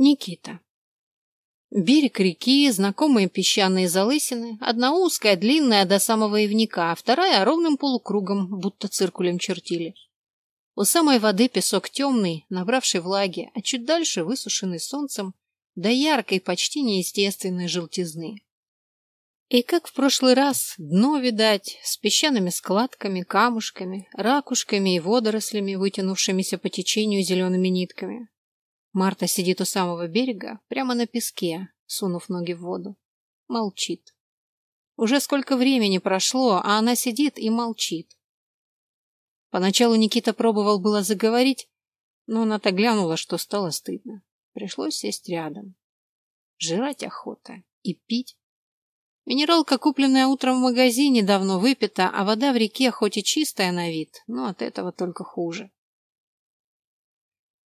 Никита. Берег реки, знакомые песчаные залысины, одна узкая, длинная до самого ивника, а вторая ровным полукругом, будто циркулем чертили. У самой воды песок темный, набравший влаги, а чуть дальше высушенный солнцем до яркой, почти неестественной желтизны. И как в прошлый раз, дно, видать, с песчаными складками, камушками, ракушками и водорослями, вытянувшимися по течению зелеными нитками. Марта сидит у самого берега, прямо на песке, сунув ноги в воду. Молчит. Уже сколько времени прошло, а она сидит и молчит. Поначалу Никита пробовал было заговорить, но она так глянула, что стало стыдно. Пришлось сесть рядом. Жрать охота и пить. Минералка, купленная утром в магазине, давно выпита, а вода в реке хоть и чистая на вид, но от этого только хуже.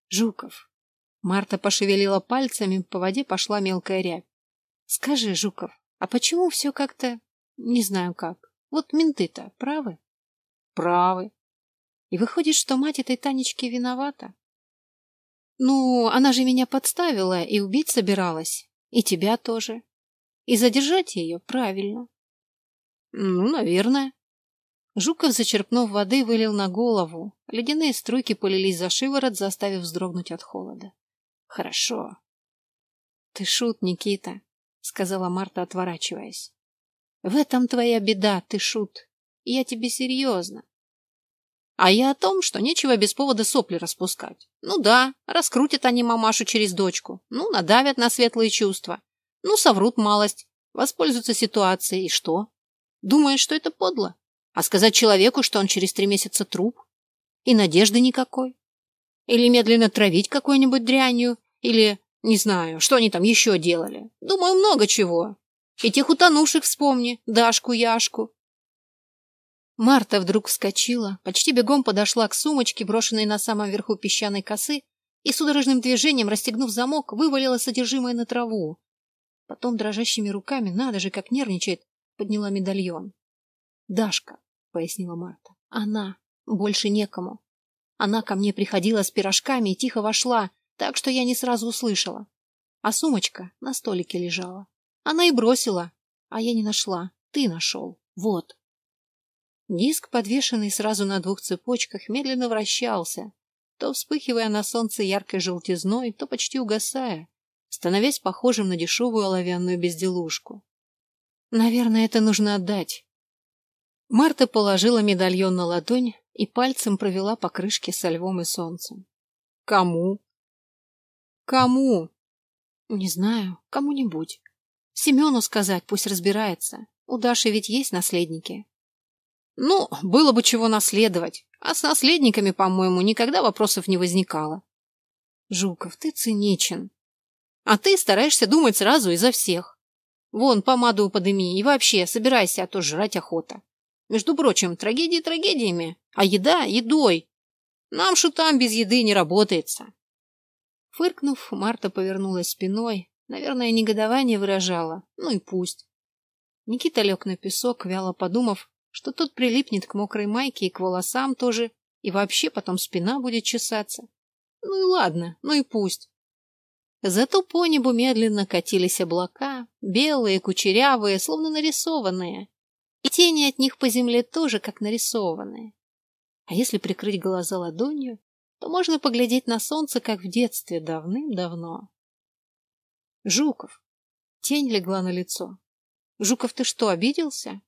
Жуков, Марта пошевелила пальцами, по воде пошла мелкая рябь. Скажи, Жуков, а почему все как-то... Не знаю как. Вот менты-то правы? Правы. И выходит, что мать этой Танечки виновата? Ну, она же меня подставила и убить собиралась. И тебя тоже. И задержать ее правильно. Ну, наверное. Жуков, зачерпнув воды, вылил на голову. Ледяные струйки полились за шиворот, заставив вздрогнуть от холода. Хорошо. Ты шут, Никита, сказала Марта, отворачиваясь. В этом твоя беда, ты шут. Я тебе серьезно. А я о том, что нечего без повода сопли распускать. Ну да, раскрутят они мамашу через дочку. Ну, надавят на светлые чувства. Ну, соврут малость, воспользуются ситуацией. И что? Думаешь, что это подло? А сказать человеку, что он через три месяца труп? И надежды никакой? Или медленно травить какой-нибудь дрянью, или, не знаю, что они там еще делали. Думаю, много чего. И тех утонувших вспомни, Дашку, Яшку. Марта вдруг вскочила, почти бегом подошла к сумочке, брошенной на самом верху песчаной косы, и судорожным движением, расстегнув замок, вывалила содержимое на траву. Потом дрожащими руками, надо же, как нервничает, подняла медальон. «Дашка», — пояснила Марта, — «она. Больше некому. Она ко мне приходила с пирожками и тихо вошла, так что я не сразу услышала. А сумочка на столике лежала. Она и бросила, а я не нашла. Ты нашел. Вот. Диск, подвешенный сразу на двух цепочках, медленно вращался, то вспыхивая на солнце яркой желтизной, то почти угасая, становясь похожим на дешевую оловянную безделушку. Наверное, это нужно отдать. Марта положила медальон на ладонь и пальцем провела по крышке со львом и солнцем. Кому? Кому? Не знаю, кому-нибудь. Семену сказать, пусть разбирается. У Даши ведь есть наследники. Ну, было бы чего наследовать. А с наследниками, по-моему, никогда вопросов не возникало. Жуков, ты циничен. А ты стараешься думать сразу изо всех. Вон, помаду подыми и вообще собирайся, а то жрать охота. Между прочим, трагедии трагедиями, а еда едой. Нам, шутам, без еды не работается. Фыркнув, Марта повернулась спиной. Наверное, негодование выражала. Ну и пусть. Никита лег на песок, вяло подумав, что тот прилипнет к мокрой майке и к волосам тоже, и вообще потом спина будет чесаться. Ну и ладно, ну и пусть. Зато по небу медленно катились облака, белые, кучерявые, словно нарисованные и тени от них по земле тоже как нарисованные. А если прикрыть глаза ладонью, то можно поглядеть на солнце, как в детстве, давным-давно. Жуков. Тень легла на лицо. Жуков, ты что, обиделся?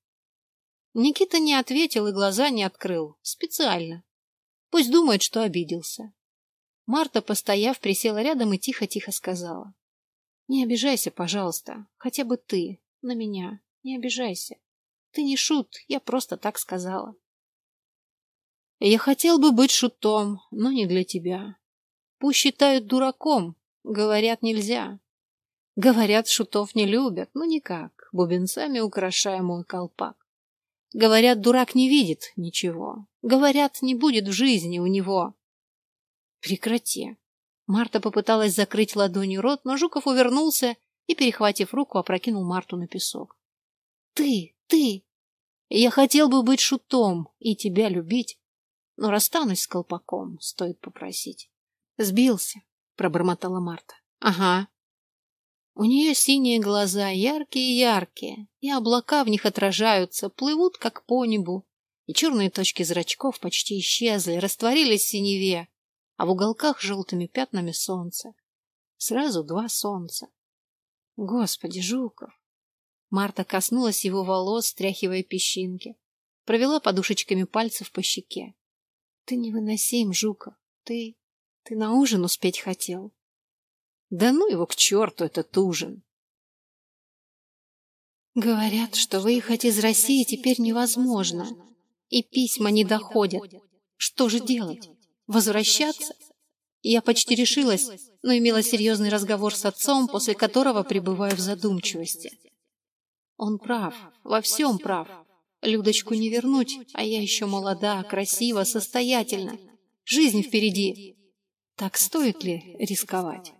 Никита не ответил и глаза не открыл. Специально. Пусть думает, что обиделся. Марта, постояв, присела рядом и тихо-тихо сказала. Не обижайся, пожалуйста. Хотя бы ты. На меня. Не обижайся. Ты не шут, я просто так сказала. Я хотел бы быть шутом, но не для тебя. Пусть считают дураком, говорят нельзя. Говорят, шутов не любят, но никак, бубенцами украшая мой колпак. Говорят, дурак не видит ничего. Говорят, не будет в жизни у него. Прекрати. Марта попыталась закрыть ладонью рот, но Жуков увернулся и, перехватив руку, опрокинул Марту на песок. Ты, ты! Я хотел бы быть шутом и тебя любить, но расстанусь с колпаком, стоит попросить. Сбился, пробормотала Марта. Ага. У нее синие глаза, яркие-яркие, и облака в них отражаются, плывут как по небу, и черные точки зрачков почти исчезли, растворились в синеве, а в уголках желтыми пятнами солнца. Сразу два солнца. Господи, Жуков! Марта коснулась его волос, стряхивая песчинки. Провела подушечками пальцев по щеке. Ты невыносим, Жуков. Ты... ты на ужин успеть хотел. Да ну его к черту, этот ужин. Говорят, что выехать из России теперь невозможно. И письма не доходят. Что же делать? Возвращаться? Я почти решилась, но имела серьезный разговор с отцом, после которого пребываю в задумчивости. Он прав, во всем прав. Людочку не вернуть, а я еще молода, красива, состоятельна. Жизнь впереди. Так стоит ли рисковать?